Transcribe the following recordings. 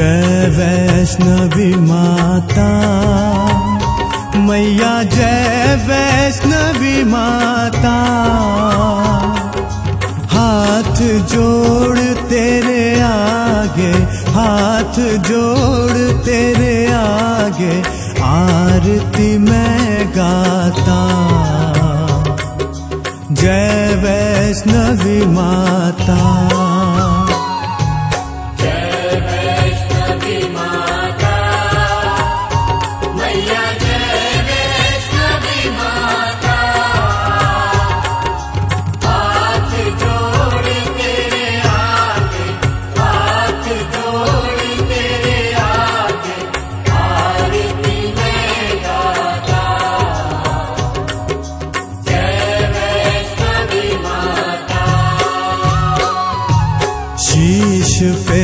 जय वैष्णवी माता। मैया जय वैष्णवी माता। हाथ जोड़ तेरे आगे, हाथ जोड़ तेरे आगे, आरती मैं गाता। जय वैष्णवी माता।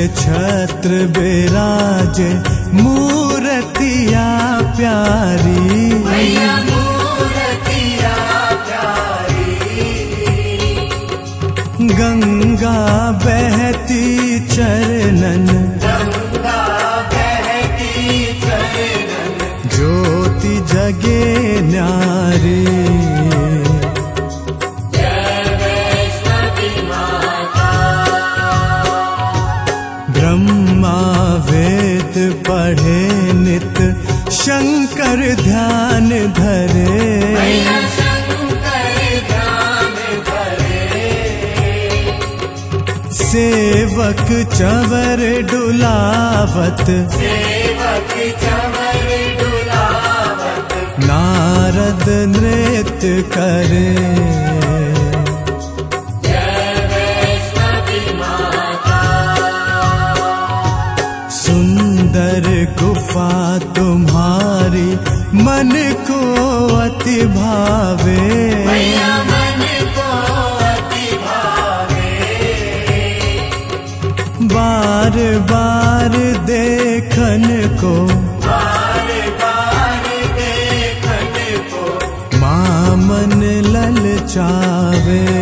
छत्र विराजे मूर्तिया प्यारी। मैया मूर्तिया प्यारी। गंगा बहती चरणन गंगा बहती चरणन। ज्योति जगे न्यारी। शंकर ध्यान धरे। सेवक चवर डुलावत। सेवक चवर डुलावत नारद नृत्य करे मन को अति भावे। मन को अति भावे। बार बार देखन को बार बार देखन को। माँ मन ललचावे।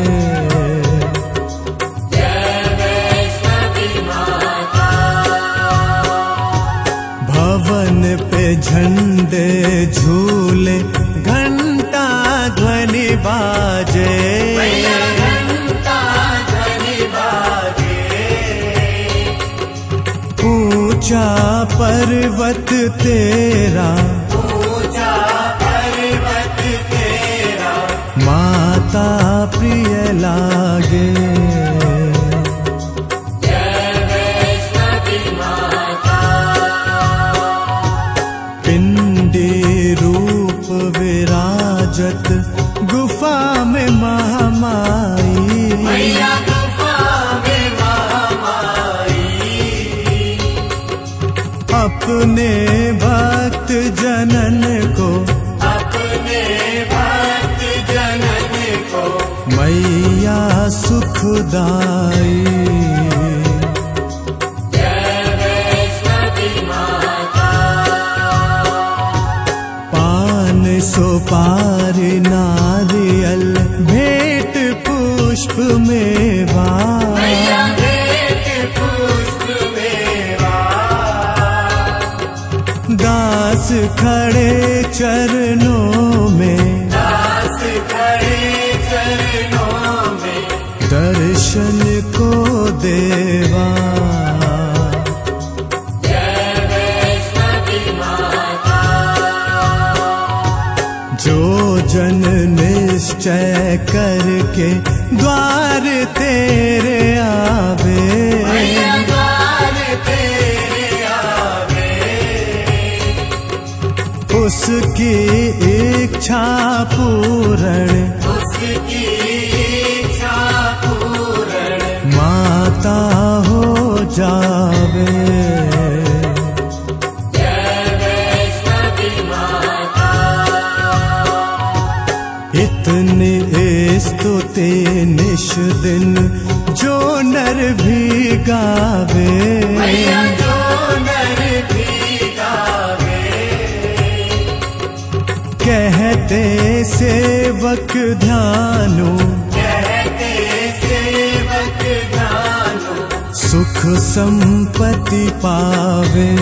झूले घंटा ध्वनि बाजे। ऊँचा पर्वत तेरा ऊँचा पर्वत तेरा माता प्रिय लागे। अपने भक्त जनन को। अपने भक्त जनन को। मैया सुखदाई। जय वैष्णवी माता। पान चरणों में। दास खड़े चरणों में। दर्शन को देवा। जो जन निश्चय करके द्वार तेरे आवे पूरण। उसकी इच्छा पूर्ण। माता हो जावे। स्तुति निश दिन जो नर भी गावे। जो नर कहते सेवक ध्यानो। कहते सेवक ध्यानो। सुख संपत्ति पावे।